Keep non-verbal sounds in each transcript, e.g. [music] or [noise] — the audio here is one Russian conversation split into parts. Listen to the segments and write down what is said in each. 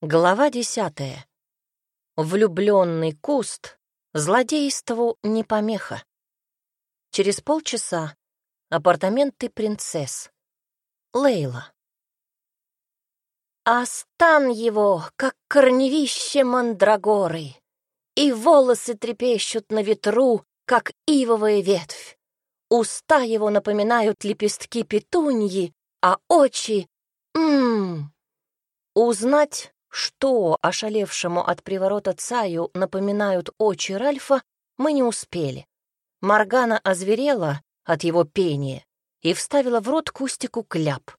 Глава десятая. Влюбленный куст злодейству не помеха. Через полчаса апартаменты принцесс. Лейла. А стан его, как корневище мандрагоры, и волосы трепещут на ветру, как ивовая ветвь. Уста его напоминают лепестки петуньи, а очи... Ммм... Узнать что ошалевшему от приворота Цаю напоминают очи Ральфа, мы не успели. Маргана озверела от его пения и вставила в рот кустику кляп.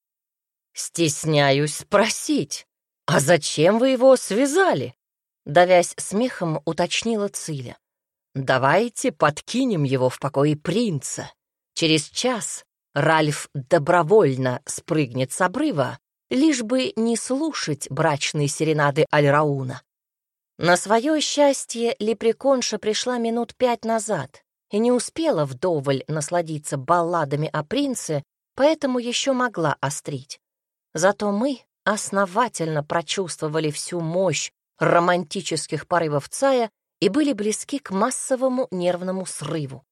«Стесняюсь спросить, а зачем вы его связали?» Давясь смехом, уточнила Циля. «Давайте подкинем его в покое принца. Через час Ральф добровольно спрыгнет с обрыва, лишь бы не слушать брачные серенады Альрауна. На свое счастье лепреконша пришла минут пять назад и не успела вдоволь насладиться балладами о принце, поэтому еще могла острить. Зато мы основательно прочувствовали всю мощь романтических порывов Цая и были близки к массовому нервному срыву.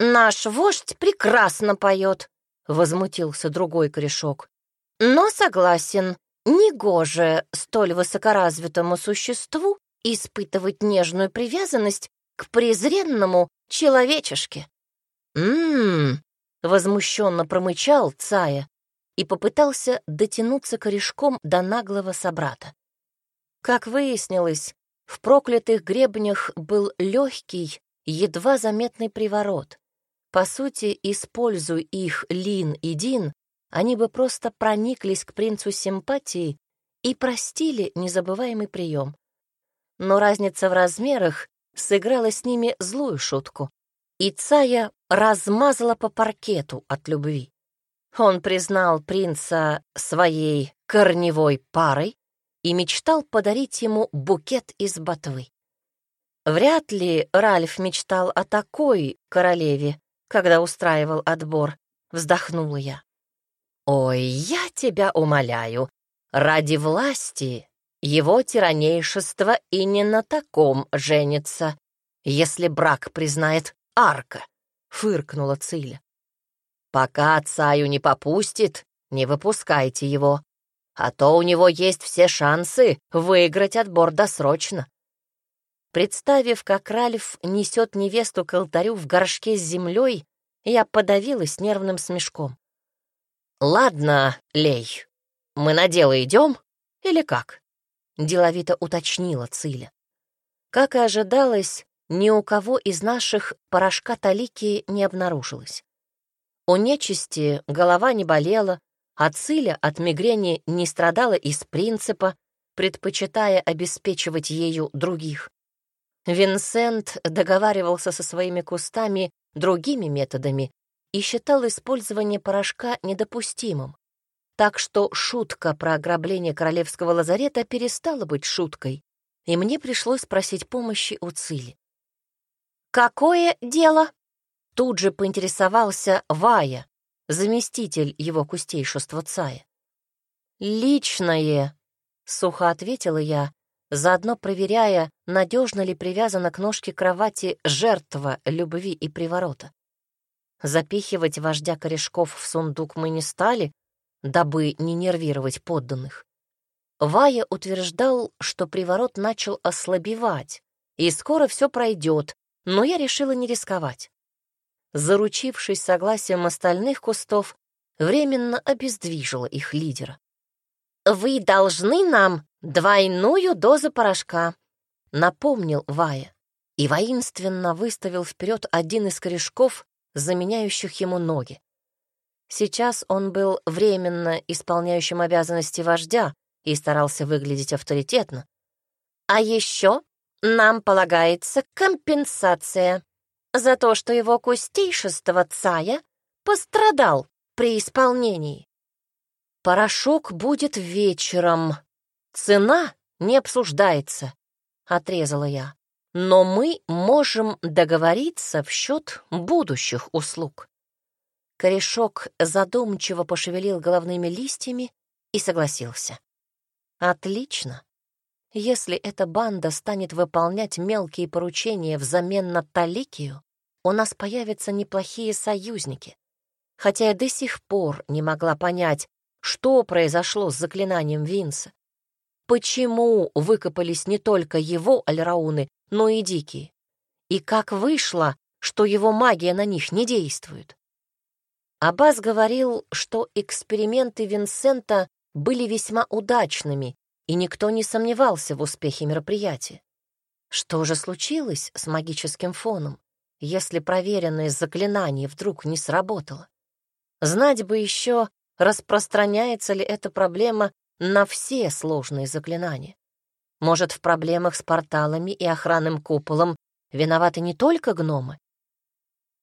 «Наш вождь прекрасно поет», — возмутился другой корешок. Но согласен, негоже столь высокоразвитому существу испытывать нежную привязанность к презренному человечешке. «М-м-м», возмущенно промычал Цая и попытался дотянуться корешком до наглого собрата. Как выяснилось, в проклятых гребнях был легкий, едва заметный приворот. По сути, используя их Лин и Дин, они бы просто прониклись к принцу симпатией и простили незабываемый прием. Но разница в размерах сыграла с ними злую шутку, и Цая размазала по паркету от любви. Он признал принца своей корневой парой и мечтал подарить ему букет из ботвы. Вряд ли Ральф мечтал о такой королеве, когда устраивал отбор, вздохнула я. «Ой, я тебя умоляю, ради власти его тиранейшество и не на таком женится, если брак признает Арка», — фыркнула Циля. «Пока Цаю не попустит, не выпускайте его, а то у него есть все шансы выиграть отбор досрочно». Представив, как Ральф несет невесту к алтарю в горшке с землей, я подавилась нервным смешком. «Ладно, Лей, мы на дело идем или как?» — деловито уточнила Циля. Как и ожидалось, ни у кого из наших порошка талики не обнаружилось. У нечисти голова не болела, а Циля от мигрени не страдала из принципа, предпочитая обеспечивать ею других. Винсент договаривался со своими кустами другими методами, и считал использование порошка недопустимым. Так что шутка про ограбление королевского лазарета перестала быть шуткой, и мне пришлось спросить помощи у Цили. «Какое дело?» Тут же поинтересовался Вая, заместитель его кустейшества Цая. «Личное», — сухо ответила я, заодно проверяя, надежно ли привязана к ножке кровати жертва любви и приворота. Запихивать вождя корешков в сундук мы не стали, дабы не нервировать подданных. Вая утверждал, что приворот начал ослабевать, и скоро все пройдет, но я решила не рисковать. Заручившись согласием остальных кустов, временно обездвижила их лидера. «Вы должны нам двойную дозу порошка», — напомнил Вая и воинственно выставил вперед один из корешков, заменяющих ему ноги. Сейчас он был временно исполняющим обязанности вождя и старался выглядеть авторитетно. А еще нам полагается компенсация за то, что его кустейшество Цая пострадал при исполнении. Порошок будет вечером. Цена не обсуждается, — отрезала я но мы можем договориться в счет будущих услуг. Корешок задумчиво пошевелил головными листьями и согласился. Отлично. Если эта банда станет выполнять мелкие поручения взамен на Таликию, у нас появятся неплохие союзники. Хотя я до сих пор не могла понять, что произошло с заклинанием Винса. Почему выкопались не только его альрауны, но и дикие? И как вышло, что его магия на них не действует? Аббас говорил, что эксперименты Винсента были весьма удачными, и никто не сомневался в успехе мероприятия. Что же случилось с магическим фоном, если проверенное заклинание вдруг не сработало? Знать бы еще, распространяется ли эта проблема на все сложные заклинания. Может, в проблемах с порталами и охранным куполом виноваты не только гномы?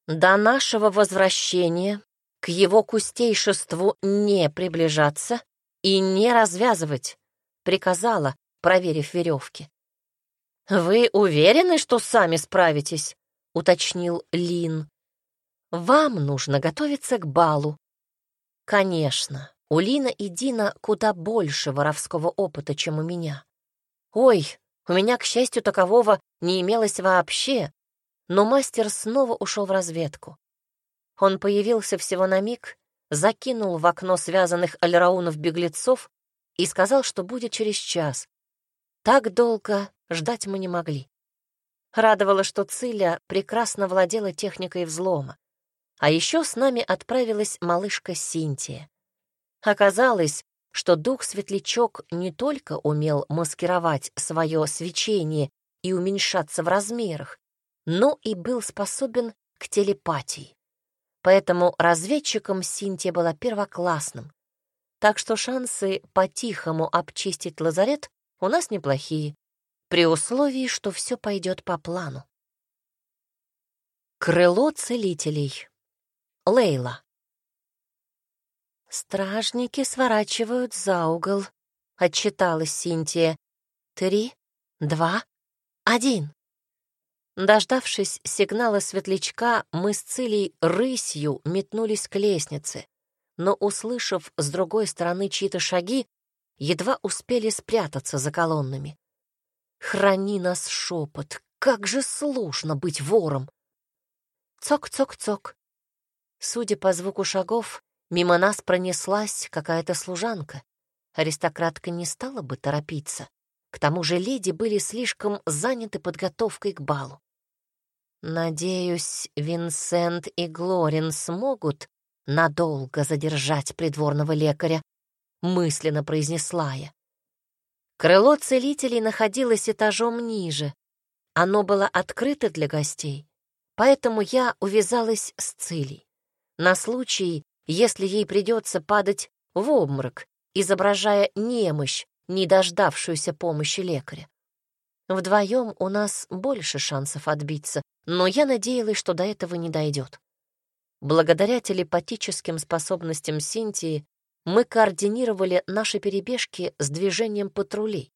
До нашего возвращения к его кустейшеству не приближаться и не развязывать приказала, проверив веревки. «Вы уверены, что сами справитесь?» — уточнил Лин. «Вам нужно готовиться к балу». «Конечно, у Лина и Дина куда больше воровского опыта, чем у меня. Ой, у меня, к счастью, такового не имелось вообще, но мастер снова ушел в разведку. Он появился всего на миг, закинул в окно связанных альраунов-беглецов и сказал, что будет через час. Так долго ждать мы не могли. Радовало, что Циля прекрасно владела техникой взлома. А еще с нами отправилась малышка Синтия. Оказалось, что дух-светлячок не только умел маскировать свое свечение и уменьшаться в размерах, но и был способен к телепатии. Поэтому разведчиком Синтия была первоклассным, так что шансы по-тихому обчистить лазарет у нас неплохие, при условии, что все пойдет по плану. Крыло целителей. Лейла. «Стражники сворачивают за угол», — отчиталась Синтия. «Три, два, один». Дождавшись сигнала светлячка, мы с Цилей рысью метнулись к лестнице но, услышав с другой стороны чьи-то шаги, едва успели спрятаться за колоннами. «Храни нас шепот! Как же сложно быть вором!» Цок-цок-цок. Судя по звуку шагов, мимо нас пронеслась какая-то служанка. Аристократка не стала бы торопиться. К тому же леди были слишком заняты подготовкой к балу. Надеюсь, Винсент и Глорин смогут надолго задержать придворного лекаря, мысленно произнесла я. Крыло целителей находилось этажом ниже. Оно было открыто для гостей, поэтому я увязалась с Цилей. На случай, если ей придется падать в обморок, изображая немощь, не дождавшуюся помощи лекаря. Вдвоем у нас больше шансов отбиться, но я надеялась, что до этого не дойдет. Благодаря телепатическим способностям Синтии мы координировали наши перебежки с движением патрулей.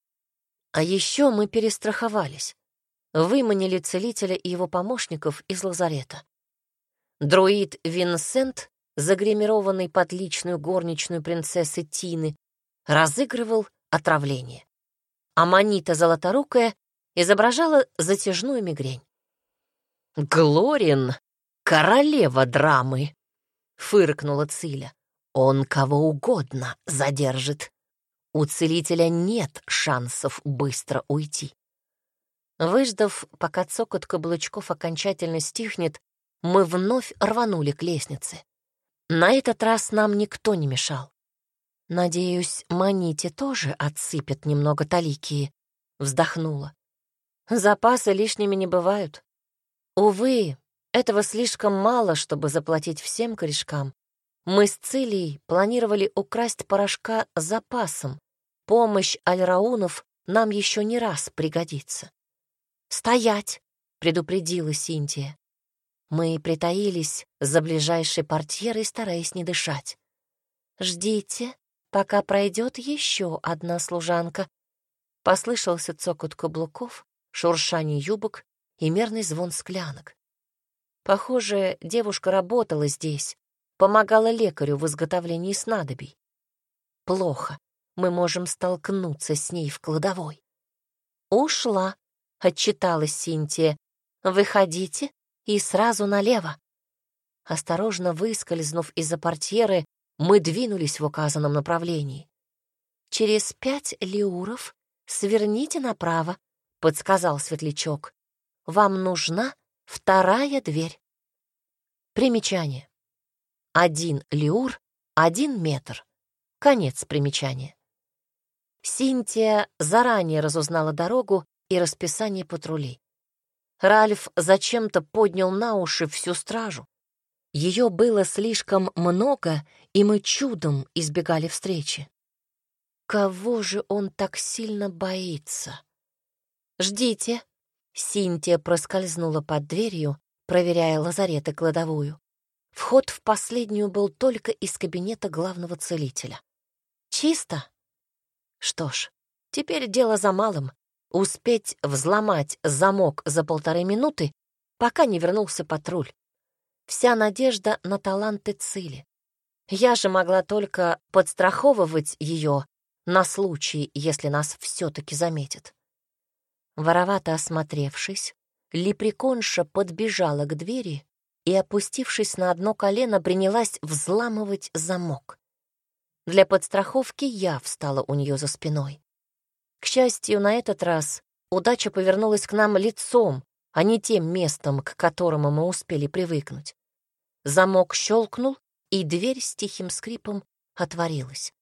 А еще мы перестраховались. Выманили целителя и его помощников из лазарета. Друид Винсент, загримированный под личную горничную принцессы Тины, разыгрывал отравление. А Манита Золоторукая изображала затяжную мигрень. «Глорин!» королева драмы!» — фыркнула Циля. «Он кого угодно задержит. У целителя нет шансов быстро уйти». Выждав, пока цокот каблучков окончательно стихнет, мы вновь рванули к лестнице. На этот раз нам никто не мешал. «Надеюсь, Маните тоже отсыпят немного таликии», — вздохнула. «Запасы лишними не бывают. Увы, этого слишком мало, чтобы заплатить всем корешкам. Мы с Цилией планировали украсть порошка запасом. Помощь альраунов нам еще не раз пригодится. «Стоять!» — предупредила Синтия. Мы притаились за ближайшей портьерой, стараясь не дышать. «Ждите, пока пройдет еще одна служанка». Послышался цокот каблуков, шуршание юбок и мерный звон склянок. Похоже, девушка работала здесь, помогала лекарю в изготовлении снадобий. Плохо, мы можем столкнуться с ней в кладовой. «Ушла», — отчиталась Синтия. «Выходите и сразу налево». Осторожно выскользнув из-за портьеры, мы двинулись в указанном направлении. «Через пять лиуров сверните направо», — подсказал светлячок. «Вам нужна вторая дверь». Примечание. Один лиур — один метр. Конец примечания. Синтия заранее разузнала дорогу и расписание патрулей. Ральф зачем-то поднял на уши всю стражу. Ее было слишком много, и мы чудом избегали встречи. Кого же он так сильно боится? «Ждите!» Синтия проскользнула под дверью, проверяя лазарет и кладовую. Вход в последнюю был только из кабинета главного целителя. «Чисто?» Что ж, теперь дело за малым — успеть взломать замок за полторы минуты, пока не вернулся патруль. Вся надежда на таланты Цили. Я же могла только подстраховывать ее на случай, если нас все-таки заметят. Воровато осмотревшись, лепреконша подбежала к двери и, опустившись на одно колено, принялась взламывать замок. Для подстраховки я встала у нее за спиной. К счастью, на этот раз удача повернулась к нам лицом, а не тем местом, к которому мы успели привыкнуть. Замок щелкнул, и дверь с тихим скрипом отворилась.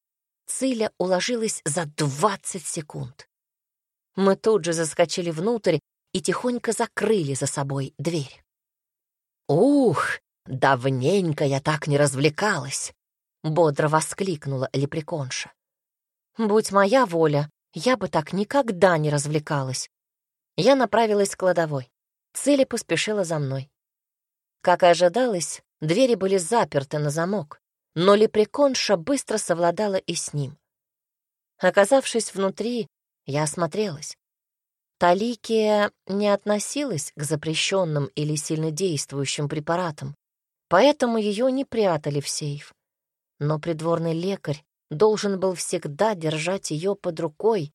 Циля уложилась за двадцать секунд. Мы тут же заскочили внутрь и тихонько закрыли за собой дверь. «Ух, давненько я так не развлекалась!» — бодро воскликнула лепреконша. «Будь моя воля, я бы так никогда не развлекалась». Я направилась к кладовой. Цели поспешила за мной. Как и ожидалось, двери были заперты на замок, но лепреконша быстро совладала и с ним. Оказавшись внутри, я осмотрелась. Таликия не относилась к запрещенным или сильнодействующим препаратам, поэтому ее не прятали в сейф. Но придворный лекарь должен был всегда держать ее под рукой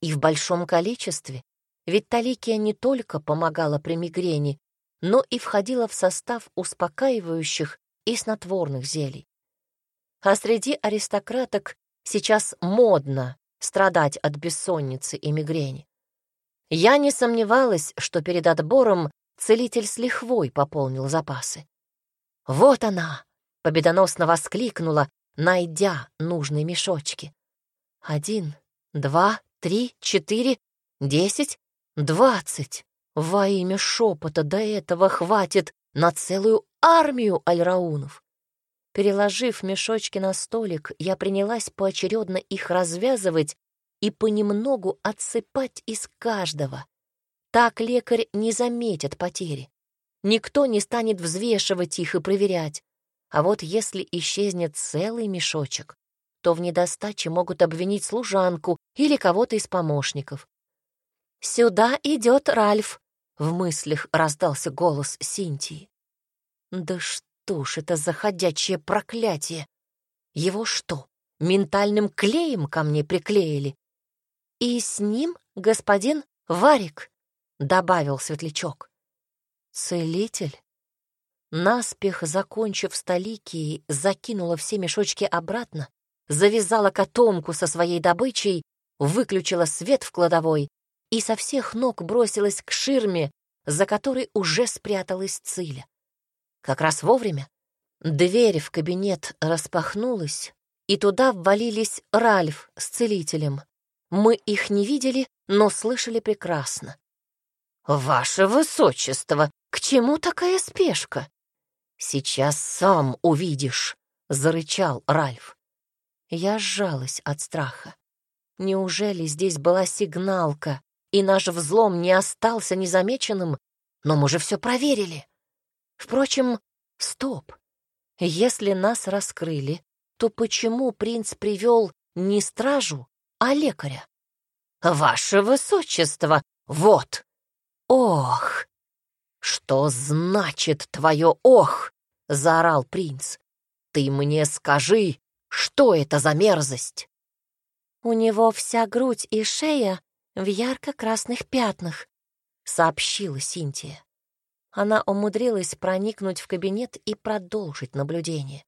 и в большом количестве, ведь таликия не только помогала при мигрени, но и входила в состав успокаивающих и снотворных зелий. А среди аристократок сейчас модно страдать от бессонницы и мигрени. Я не сомневалась, что перед отбором целитель с лихвой пополнил запасы. «Вот она!» — победоносно воскликнула, найдя нужные мешочки. «Один, два, три, четыре, десять, двадцать!» Во имя шепота до этого хватит на целую армию альраунов. Переложив мешочки на столик, я принялась поочередно их развязывать и понемногу отсыпать из каждого. Так лекарь не заметит потери. Никто не станет взвешивать их и проверять. А вот если исчезнет целый мешочек, то в недостаче могут обвинить служанку или кого-то из помощников. «Сюда идет Ральф», — в мыслях раздался голос Синтии. «Да что ж это за ходячее проклятие? Его что, ментальным клеем ко мне приклеили? «И с ним господин Варик», — добавил светлячок. «Целитель?» Наспех, закончив столики, закинула все мешочки обратно, завязала котомку со своей добычей, выключила свет в кладовой и со всех ног бросилась к ширме, за которой уже спряталась Циля. Как раз вовремя дверь в кабинет распахнулась, и туда ввалились Ральф с целителем. Мы их не видели, но слышали прекрасно. «Ваше высочество, к чему такая спешка?» «Сейчас сам увидишь», — зарычал Ральф. Я сжалась от страха. Неужели здесь была сигналка, и наш взлом не остался незамеченным? Но мы же все проверили. Впрочем, стоп. Если нас раскрыли, то почему принц привел не стражу, а лекаря. «Ваше высочество, вот!» «Ох!» «Что значит твое «ох»?» — заорал принц. «Ты мне скажи, что это за мерзость?» «У него вся грудь и шея в ярко-красных пятнах», — сообщила Синтия. Она умудрилась проникнуть в кабинет и продолжить наблюдение.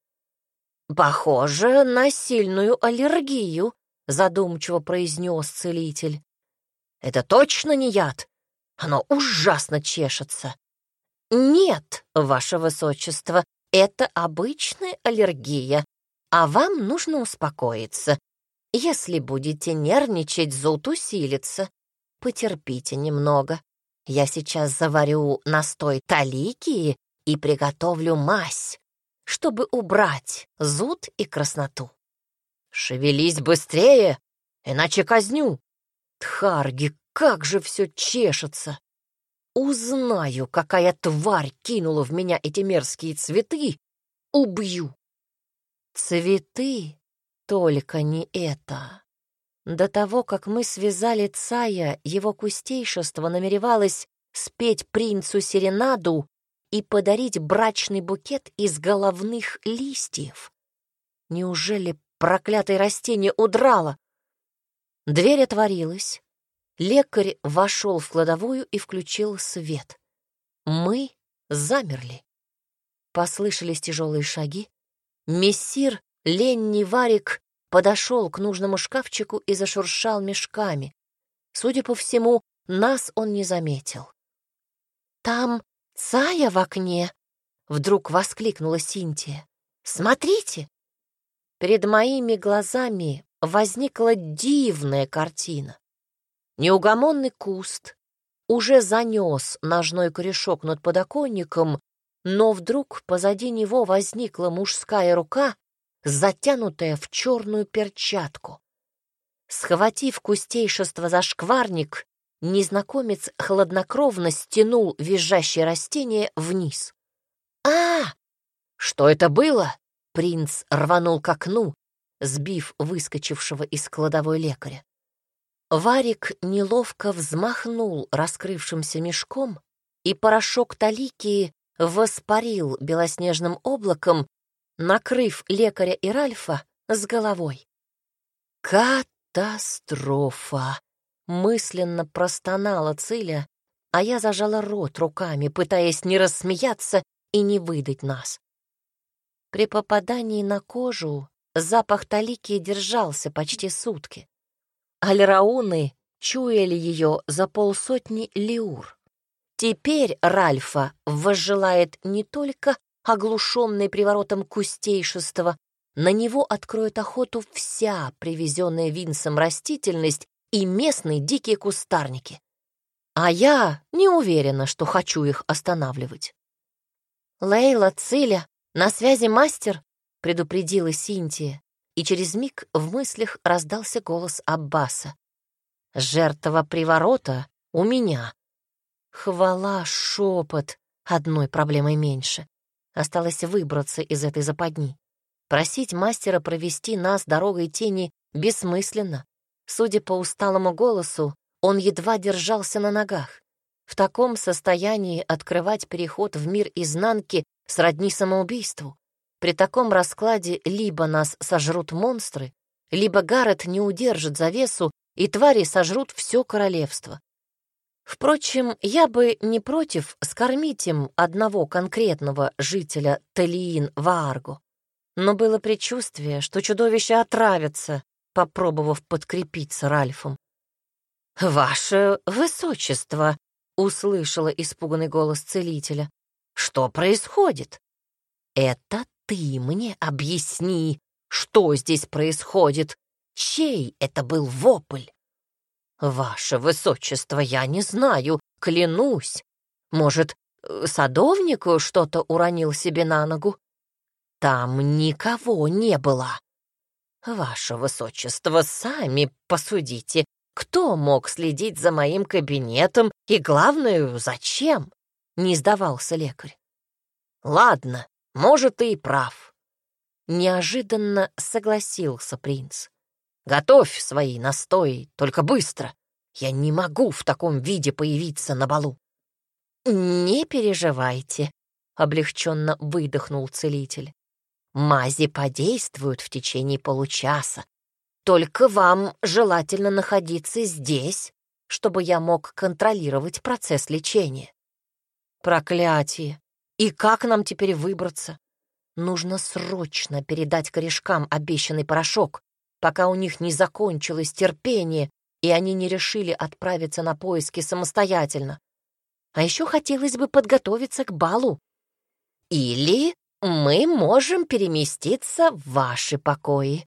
«Похоже на сильную аллергию», — задумчиво произнес целитель. «Это точно не яд? Оно ужасно чешется». «Нет, ваше высочество, это обычная аллергия, а вам нужно успокоиться. Если будете нервничать, зуд усилится. Потерпите немного. Я сейчас заварю настой талики и приготовлю мазь, чтобы убрать зуд и красноту. Шевелись быстрее, иначе казню. Тхарги, как же все чешется! Узнаю, какая тварь кинула в меня эти мерзкие цветы, убью. Цветы, только не это. До того, как мы связали Цая, его кустейшество намеревалось спеть принцу серенаду и подарить брачный букет из головных листьев. Неужели проклятое растение удрало? Дверь отворилась. Лекарь вошел в кладовую и включил свет. Мы замерли. Послышались тяжелые шаги. Мессир Ленни Варик подошел к нужному шкафчику и зашуршал мешками. Судя по всему, нас он не заметил. «Там Цая в окне!» — вдруг воскликнула Синтия. «Смотрите!» Перед моими глазами возникла дивная картина. Неугомонный куст уже занес ножной корешок над подоконником, но вдруг позади него возникла мужская рука, затянутая в черную перчатку. Схватив кустейшество за шкварник, незнакомец хладнокровно стянул визжащее растение вниз. а Что это было? Принц рванул к окну, сбив выскочившего из кладовой лекаря. Варик неловко взмахнул раскрывшимся мешком, и порошок талики воспарил белоснежным облаком, накрыв лекаря и Ральфа с головой. «Катастрофа!» Мысленно простонала Циля, а я зажала рот руками, пытаясь не рассмеяться и не выдать нас. При попадании на кожу запах талики держался почти сутки. Альрауны чуяли ее за полсотни лиур. Теперь Ральфа возжелает не только оглушенный приворотом кустейшества, на него откроет охоту вся привезенная Винсом растительность и местные дикие кустарники. А я не уверена, что хочу их останавливать. «Лейла, Циля, на связи мастер?» — предупредила Синтия, и через миг в мыслях раздался голос Аббаса. «Жертва приворота у меня». Хвала, шепот, одной проблемой меньше. Осталось выбраться из этой западни. Просить мастера провести нас дорогой тени бессмысленно. Судя по усталому голосу, он едва держался на ногах. В таком состоянии открывать переход в мир изнанки сродни самоубийству. При таком раскладе либо нас сожрут монстры, либо Гаррет не удержит завесу, и твари сожрут все королевство. Впрочем, я бы не против скормить им одного конкретного жителя Телиин-Ваарго. Но было предчувствие, что чудовище отравится, попробовав подкрепиться Ральфом. «Ваше высочество!» — услышала испуганный голос целителя. «Что происходит?» «Это ты мне объясни, что здесь происходит. Чей это был вопль?» «Ваше высочество, я не знаю, клянусь. Может, садовнику что-то уронил себе на ногу?» «Там никого не было», «Ваше высочество, сами посудите, кто мог следить за моим кабинетом и, главное, зачем?» — не сдавался лекарь. «Ладно, может, ты и прав». Неожиданно согласился принц. «Готовь свои настои, только быстро. Я не могу в таком виде появиться на балу». «Не переживайте», — облегченно выдохнул целитель. Мази подействуют в течение получаса. Только вам желательно находиться здесь, чтобы я мог контролировать процесс лечения. Проклятие! И как нам теперь выбраться? Нужно срочно передать корешкам обещанный порошок, пока у них не закончилось терпение, и они не решили отправиться на поиски самостоятельно. А еще хотелось бы подготовиться к балу. Или мы можем переместиться в ваши покои,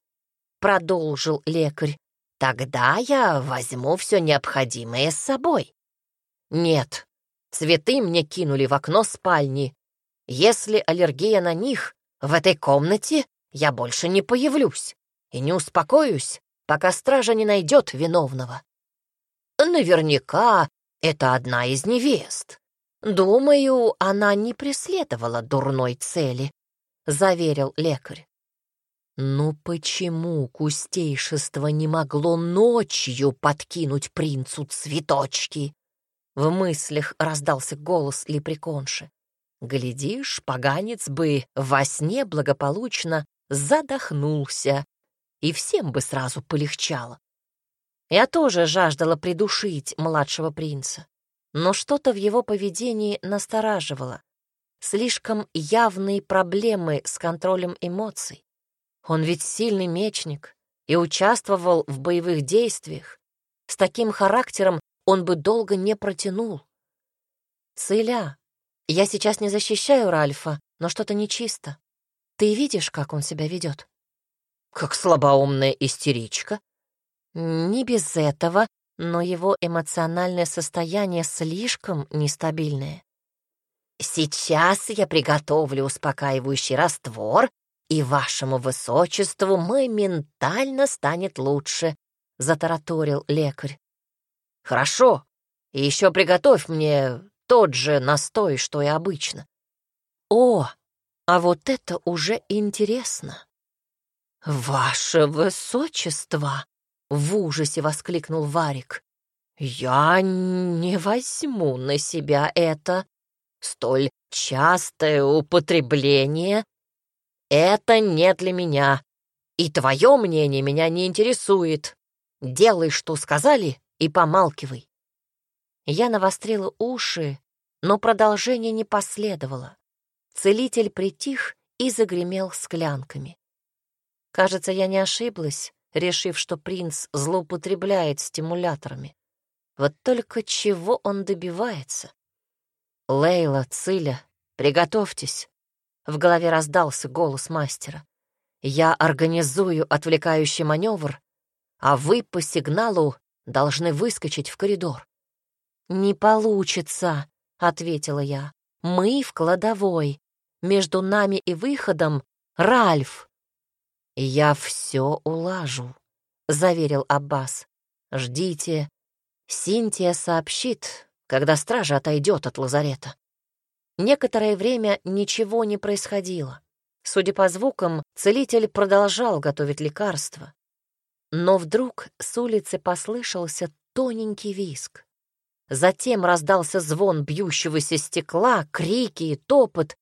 продолжил лекарь. Тогда я возьму все необходимое с собой. Нет, цветы мне кинули в окно спальни. Если аллергия на них, в этой комнате я больше не появлюсь и не успокоюсь, пока стража не найдет виновного. Наверняка это одна из невест. Думаю, она не преследовала дурной цели, — заверил лекарь. Ну почему кустейшество не могло ночью подкинуть принцу цветочки? В мыслях раздался голос лепреконши. Глядишь, поганец бы во сне благополучно задохнулся, и всем бы сразу полегчало. Я тоже жаждала придушить младшего принца, но что-то в его поведении настораживало. Слишком явные проблемы с контролем эмоций. Он ведь сильный мечник и участвовал в боевых действиях. С таким характером он бы долго не протянул. Циля, я сейчас не защищаю Ральфа, но что-то нечисто. Ты видишь, как он себя ведет? Как слабоумная истеричка. Не без этого, но его эмоциональное состояние слишком нестабильное. Сейчас я приготовлю успокаивающий раствор, и вашему высочеству моментально станет лучше, — затараторил лекарь. Хорошо, и еще приготовь мне тот же настой, что и обычно. О, а вот это уже интересно. Ваше высочество! В ужасе воскликнул Варик. Я не возьму на себя это. Столь частое употребление — это не для меня. И твое мнение меня не интересует. Делай, что сказали, и помалкивай. Я навострила уши, но продолжение не последовало. Целитель притих и загремел склянками. Кажется, я не ошиблась, решив, что принц злоупотребляет стимуляторами. Вот только чего он добивается? «Лейла, Циля, приготовьтесь!» В голове раздался голос мастера. «Я организую отвлекающий маневр, а вы по сигналу должны выскочить в коридор. «Не получится», — ответила я. «Мы в кладовой. Между нами и выходом Ральф». «Я все улажу», — заверил Аббас. «Ждите. Синтия сообщит, когда стража отойдет от лазарета». Некоторое время ничего не происходило. Судя по звукам, целитель продолжал готовить лекарство. Но вдруг с улицы послышался тоненький виск. Затем раздался звон бьющегося стекла, крики и топот,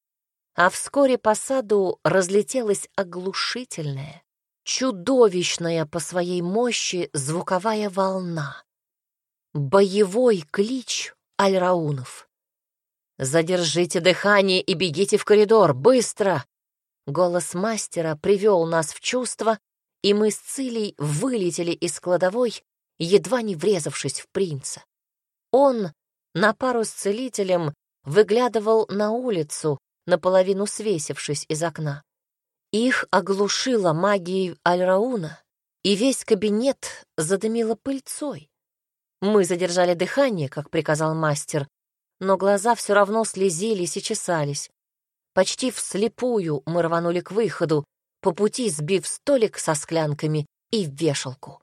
а вскоре по саду разлетелась оглушительная, чудовищная по своей мощи звуковая волна. Боевой клич Альраунов. «Задержите дыхание и бегите в коридор, быстро!» Голос мастера привел нас в чувство, и мы с Цилей вылетели из кладовой, едва не врезавшись в принца. Он на пару с целителем выглядывал на улицу, наполовину свесившись из окна. Их оглушила магией Альрауна, и весь кабинет задымило пыльцой. Мы задержали дыхание, как приказал мастер, но глаза все равно слезились и чесались. Почти вслепую мы рванули к выходу, по пути сбив столик со склянками и вешалку.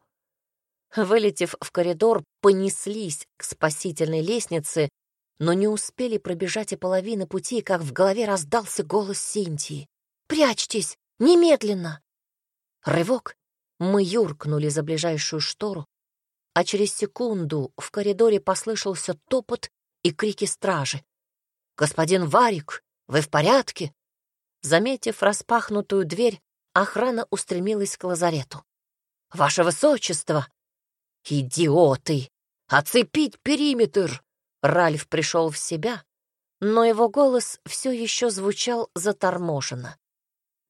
Вылетев в коридор, понеслись к спасительной лестнице, но не успели пробежать и половины пути, как в голове раздался голос Синтии. «Прячьтесь! Немедленно!» Рывок. Мы юркнули за ближайшую штору, а через секунду в коридоре послышался топот и крики стражи. «Господин Варик, вы в порядке?» Заметив распахнутую дверь, охрана устремилась к лазарету. «Ваше высочество!» «Идиоты!» — Оцепить периметр!» Ральф пришел в себя, но его голос все еще звучал заторможенно.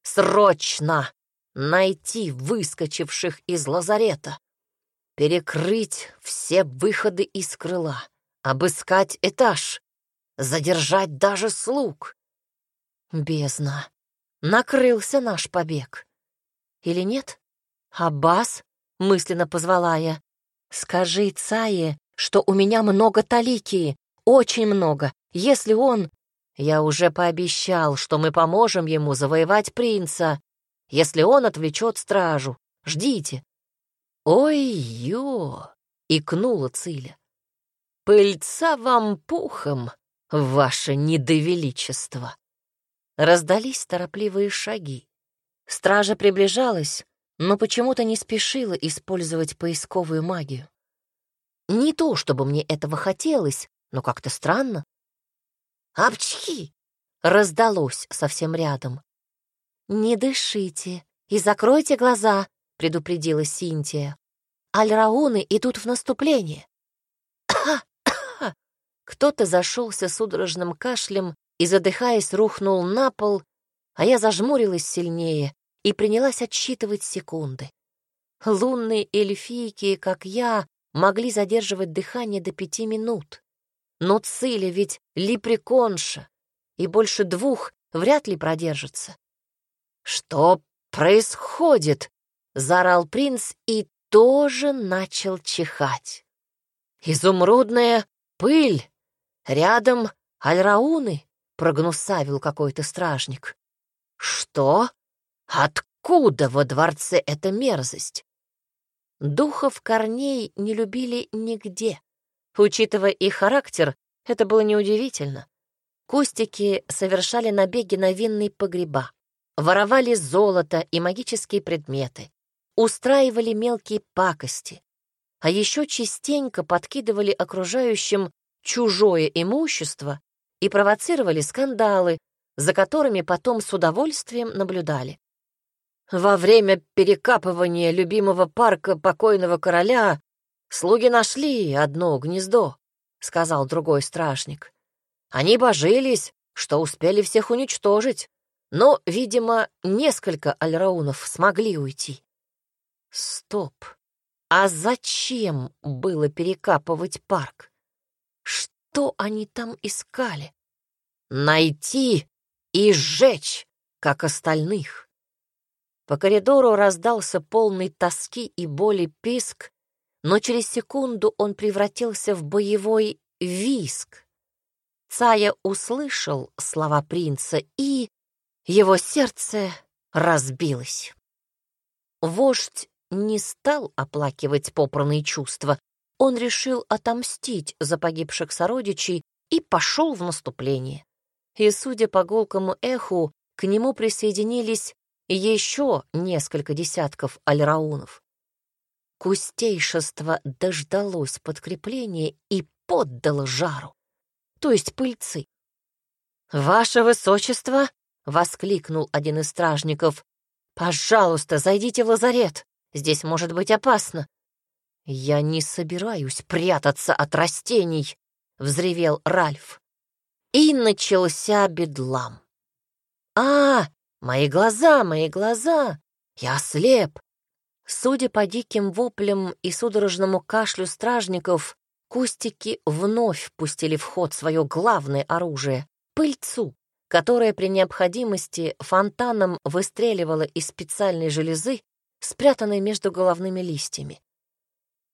«Срочно! Найти выскочивших из лазарета! Перекрыть все выходы из крыла, обыскать этаж, задержать даже слуг!» Бездна! Накрылся наш побег. Или нет? Аббас, мысленно позвала я, скажи Цае, что у меня много талики, очень много. Если он... Я уже пообещал, что мы поможем ему завоевать принца, если он отвлечет стражу. Ждите. Ой-ё! Икнула Циля. Пыльца вам пухом, ваше недовеличество. Раздались торопливые шаги. Стража приближалась, но почему-то не спешила использовать поисковую магию. Не то, чтобы мне этого хотелось, но как-то странно. «Апчхи!» — раздалось совсем рядом. «Не дышите и закройте глаза», — предупредила Синтия. «Альрауны идут в наступление». [coughs] Кто-то зашелся судорожным кашлем и, задыхаясь, рухнул на пол, а я зажмурилась сильнее и принялась отсчитывать секунды. Лунные эльфийки, как я, могли задерживать дыхание до пяти минут. Но Циля ведь липреконша, и больше двух вряд ли продержится. «Что происходит?» — заорал принц и тоже начал чихать. «Изумрудная пыль! Рядом альрауны!» — прогнусавил какой-то стражник. «Что? Откуда во дворце эта мерзость?» Духов корней не любили нигде. Учитывая их характер, это было неудивительно. Кустики совершали набеги на винные погреба, воровали золото и магические предметы, устраивали мелкие пакости, а еще частенько подкидывали окружающим чужое имущество и провоцировали скандалы, за которыми потом с удовольствием наблюдали. Во время перекапывания любимого парка покойного короля слуги нашли одно гнездо, — сказал другой стражник. Они божились, что успели всех уничтожить, но, видимо, несколько альраунов смогли уйти. Стоп. А зачем было перекапывать парк? Что они там искали? Найти и сжечь, как остальных. По коридору раздался полный тоски и боли писк, но через секунду он превратился в боевой виск. Цая услышал слова принца, и его сердце разбилось. Вождь не стал оплакивать попранные чувства. Он решил отомстить за погибших сородичей и пошел в наступление. И, судя по гулкому эху, к нему присоединились еще несколько десятков альраунов. Кустейшество дождалось подкрепления и поддало жару, то есть пыльцы. «Ваше высочество!» — воскликнул один из стражников. «Пожалуйста, зайдите в лазарет, здесь может быть опасно». «Я не собираюсь прятаться от растений», — взревел Ральф. И начался бедлам. «А, Мои глаза, мои глаза! Я слеп!» Судя по диким воплям и судорожному кашлю стражников, кустики вновь пустили в ход свое главное оружие — пыльцу, которая при необходимости фонтаном выстреливала из специальной железы, спрятанной между головными листьями.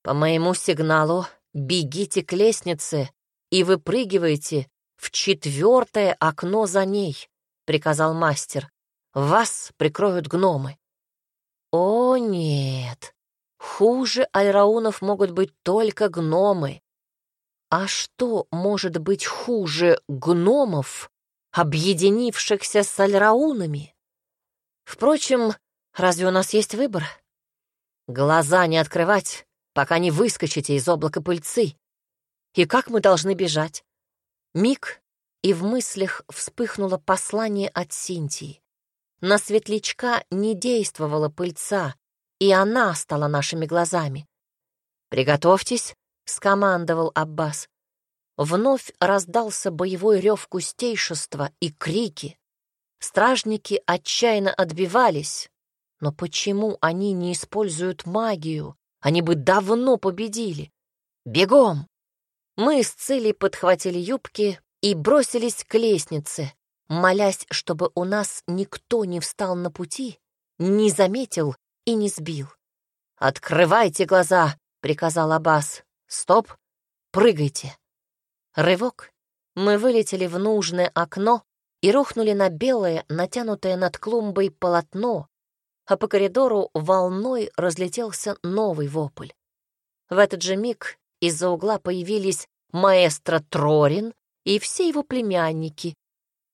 По моему сигналу бегите к лестнице и выпрыгивайте в четвертое окно за ней, — приказал мастер. Вас прикроют гномы. О, нет. Хуже айраунов могут быть только гномы. А что может быть хуже гномов, объединившихся с альраунами? Впрочем, разве у нас есть выбор? Глаза не открывать, пока не выскочите из облака пыльцы. И как мы должны бежать? Миг, и в мыслях вспыхнуло послание от Синтии. На светлячка не действовала пыльца, и она стала нашими глазами. «Приготовьтесь, скомандовал Аббас. Вновь раздался боевой рев кустейшества и крики. Стражники отчаянно отбивались. Но почему они не используют магию? Они бы давно победили. Бегом! Мы с Цилей подхватили юбки и бросились к лестнице, молясь, чтобы у нас никто не встал на пути, не заметил и не сбил. «Открывайте глаза!» — приказал Аббас. «Стоп! Прыгайте!» Рывок. Мы вылетели в нужное окно и рухнули на белое, натянутое над клумбой полотно, а по коридору волной разлетелся новый вопль. В этот же миг из-за угла появились маэстро Трорин и все его племянники.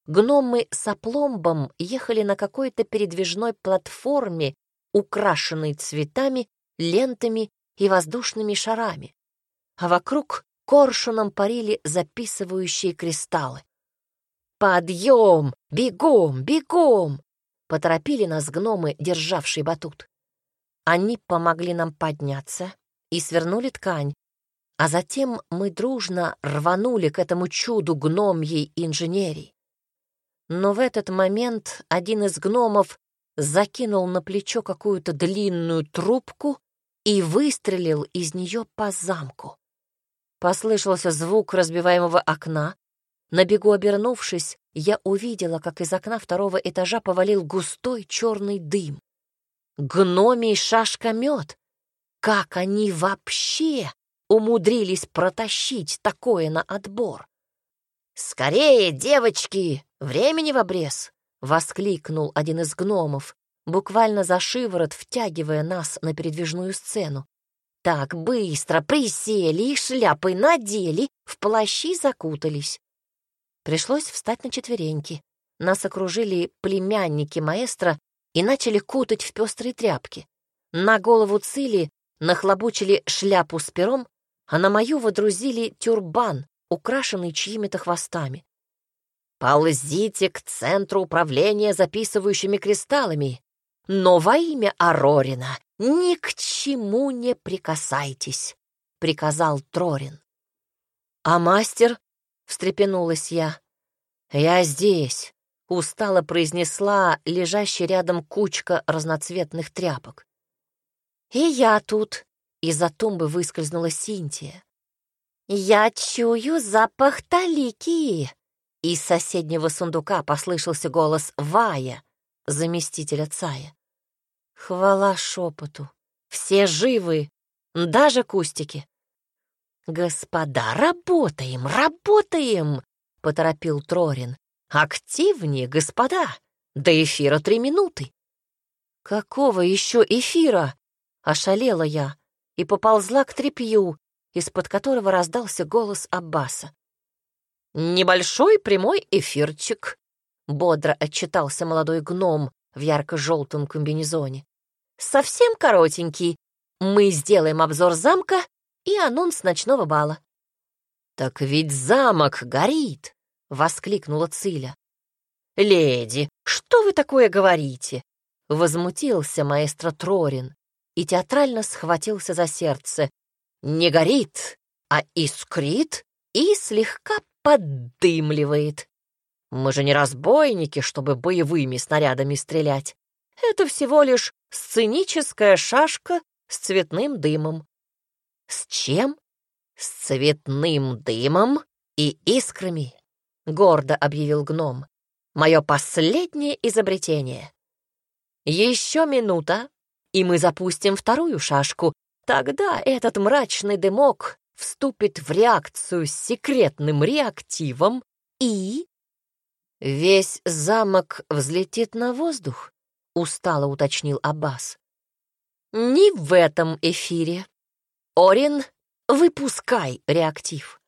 Гномы с опломбом ехали на какой-то передвижной платформе, украшенной цветами, лентами и воздушными шарами. А вокруг коршуном парили записывающие кристаллы. «Подъем! Бегом! Бегом!» — поторопили нас гномы, державшие батут. Они помогли нам подняться и свернули ткань, а затем мы дружно рванули к этому чуду гномьей инженерии. Но в этот момент один из гномов закинул на плечо какую-то длинную трубку и выстрелил из нее по замку. Послышался звук разбиваемого окна. На бегу обернувшись, я увидела, как из окна второго этажа повалил густой черный дым. Гномий шашка-мед! Как они вообще умудрились протащить такое на отбор? «Скорее, девочки! Времени в обрез!» — воскликнул один из гномов, буквально за шиворот втягивая нас на передвижную сцену. Так быстро присели шляпы надели, в плащи закутались. Пришлось встать на четвереньки. Нас окружили племянники маэстро и начали кутать в пестрые тряпки. На голову Цили нахлобучили шляпу с пером, а на мою водрузили тюрбан, украшенный чьими-то хвостами. «Ползите к центру управления записывающими кристаллами, но во имя Арорина «Ни к чему не прикасайтесь», — приказал Трорин. «А мастер?» — встрепенулась я. «Я здесь», — устало произнесла лежащая рядом кучка разноцветных тряпок. «И я тут», — из-за тумбы выскользнула Синтия. «Я чую запах талики!» Из соседнего сундука послышался голос Вая, заместителя Цая. Хвала шепоту. Все живы, даже кустики. «Господа, работаем, работаем!» — поторопил Трорин. «Активнее, господа! До эфира три минуты!» «Какого еще эфира?» — ошалела я и поползла к трепью, из-под которого раздался голос Аббаса. «Небольшой прямой эфирчик», — бодро отчитался молодой гном в ярко-желтом комбинезоне совсем коротенький. Мы сделаем обзор замка и анонс ночного бала». «Так ведь замок горит!» — воскликнула Циля. «Леди, что вы такое говорите?» — возмутился маэстро Трорин и театрально схватился за сердце. «Не горит, а искрит и слегка поддымливает. Мы же не разбойники, чтобы боевыми снарядами стрелять. Это всего лишь сценическая шашка с цветным дымом. С чем? С цветным дымом и искрами, гордо объявил гном. Мое последнее изобретение. Еще минута, и мы запустим вторую шашку. Тогда этот мрачный дымок вступит в реакцию с секретным реактивом и... Весь замок взлетит на воздух. — устало уточнил Аббас. «Не в этом эфире. Орин, выпускай реактив».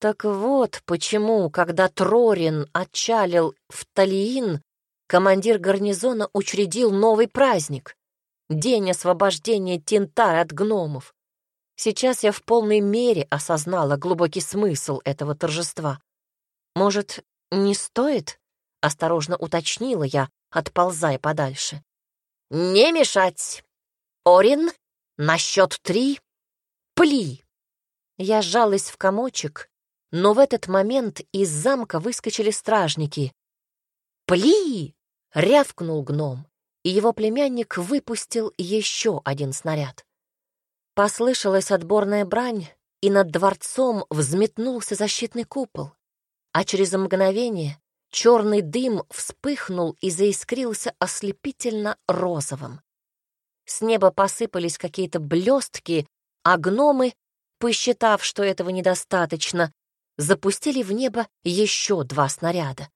Так вот почему, когда Трорин отчалил в Талиин, командир гарнизона учредил новый праздник — День освобождения Тинтар от гномов. Сейчас я в полной мере осознала глубокий смысл этого торжества. Может, не стоит? — осторожно уточнила я, отползая подальше. «Не мешать! Орин, на счет три пли!» Я сжалась в комочек, но в этот момент из замка выскочили стражники. «Пли!» — рявкнул гном, и его племянник выпустил еще один снаряд. Послышалась отборная брань, и над дворцом взметнулся защитный купол, а через мгновение черный дым вспыхнул и заискрился ослепительно розовым. С неба посыпались какие-то блестки, а гномы, посчитав, что этого недостаточно, запустили в небо еще два снаряда.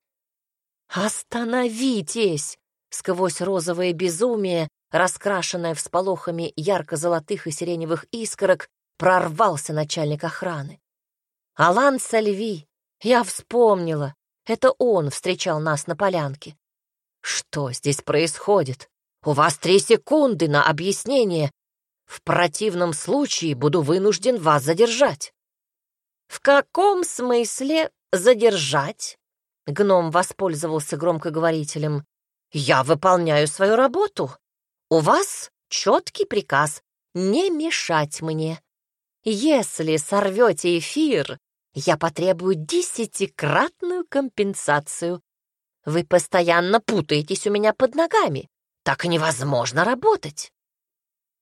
«Остановитесь!» Сквозь розовое безумие, раскрашенное всполохами ярко-золотых и сиреневых искорок, прорвался начальник охраны. «Алан Сальви! Я вспомнила! Это он встречал нас на полянке. Что здесь происходит? У вас три секунды на объяснение. В противном случае буду вынужден вас задержать». «В каком смысле задержать?» Гном воспользовался громкоговорителем. «Я выполняю свою работу. У вас четкий приказ не мешать мне. Если сорвете эфир, я потребую десятикратную компенсацию. Вы постоянно путаетесь у меня под ногами. Так невозможно работать.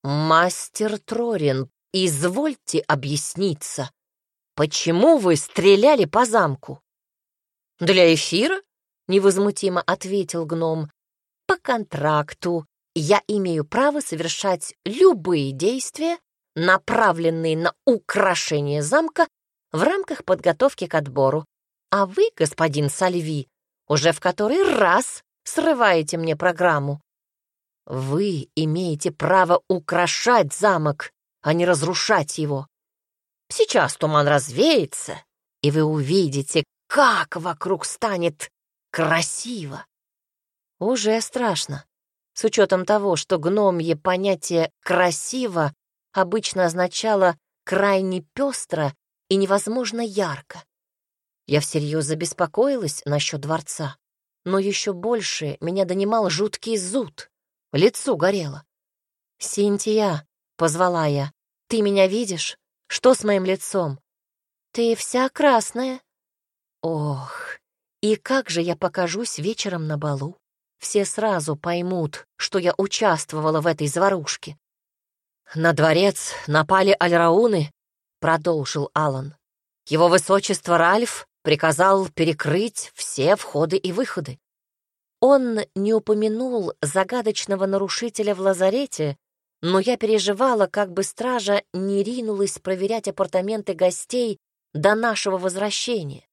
Мастер Трорин, извольте объясниться, почему вы стреляли по замку? Для эфира? Невозмутимо ответил гном. По контракту я имею право совершать любые действия, направленные на украшение замка в рамках подготовки к отбору. А вы, господин Сальви, уже в который раз срываете мне программу. Вы имеете право украшать замок, а не разрушать его. Сейчас туман развеется, и вы увидите, как вокруг станет красиво. Уже страшно, с учетом того, что гномье понятие «красиво» обычно означало крайне пестро и невозможно ярко. Я всерьез забеспокоилась насчет дворца, но еще больше меня донимал жуткий зуд. Лицо горело. «Синтия», — позвала я, — «ты меня видишь? Что с моим лицом?» «Ты вся красная». «Ох, и как же я покажусь вечером на балу? Все сразу поймут, что я участвовала в этой заварушке. «На дворец напали альрауны», — продолжил Алан. «Его высочество Ральф приказал перекрыть все входы и выходы. Он не упомянул загадочного нарушителя в лазарете, но я переживала, как бы стража не ринулась проверять апартаменты гостей до нашего возвращения.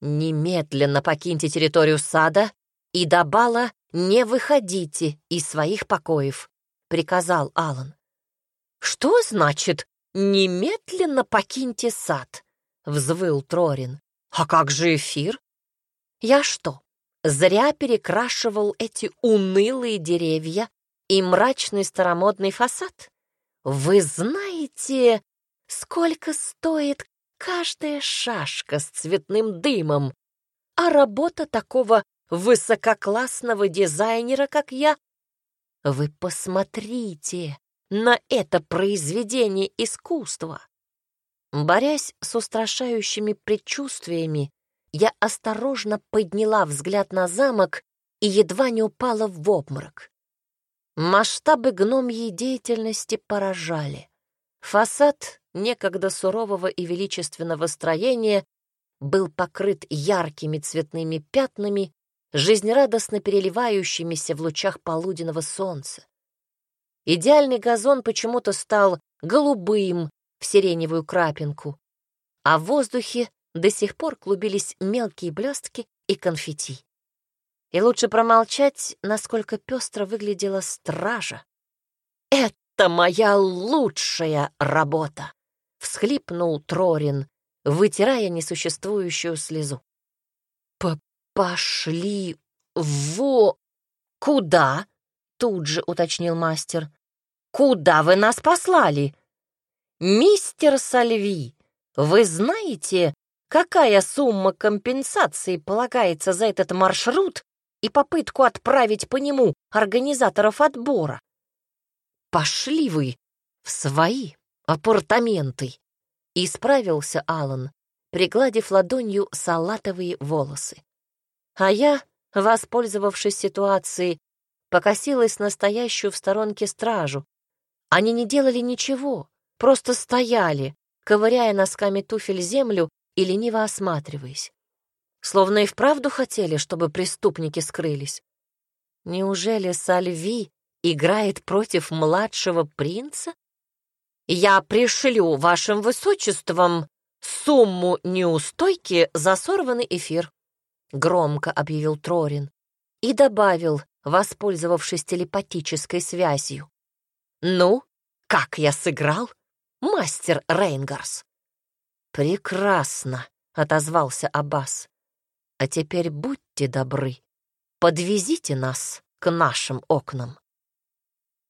«Немедленно покиньте территорию сада и до бала не выходите из своих покоев», — приказал Алан. «Что значит «немедленно покиньте сад»?» — взвыл Трорин. «А как же эфир?» «Я что, зря перекрашивал эти унылые деревья и мрачный старомодный фасад? Вы знаете, сколько стоит каждая шашка с цветным дымом, а работа такого высококлассного дизайнера, как я? Вы посмотрите, на это произведение искусства. Борясь с устрашающими предчувствиями, я осторожно подняла взгляд на замок и едва не упала в обморок. Масштабы гномьей деятельности поражали. Фасад некогда сурового и величественного строения был покрыт яркими цветными пятнами, жизнерадостно переливающимися в лучах полуденного солнца. Идеальный газон почему-то стал голубым в сиреневую крапинку, а в воздухе до сих пор клубились мелкие блестки и конфетти. И лучше промолчать, насколько пестро выглядела стража. «Это моя лучшая работа!» — всхлипнул Трорин, вытирая несуществующую слезу. П «Пошли во... Куда?» Тут же уточнил мастер. «Куда вы нас послали?» «Мистер Сальви, вы знаете, какая сумма компенсации полагается за этот маршрут и попытку отправить по нему организаторов отбора?» «Пошли вы в свои апартаменты!» Исправился Алан, пригладив ладонью салатовые волосы. А я, воспользовавшись ситуацией, покосилась настоящую в сторонке стражу. Они не делали ничего, просто стояли, ковыряя носками туфель землю и лениво осматриваясь. Словно и вправду хотели, чтобы преступники скрылись. Неужели Сальви играет против младшего принца? Я пришлю вашим высочествам сумму неустойки за сорванный эфир, громко объявил Трорин и добавил, воспользовавшись телепатической связью. «Ну, как я сыграл, мастер Рейнгарс?» «Прекрасно», — отозвался Аббас. «А теперь будьте добры, подвезите нас к нашим окнам».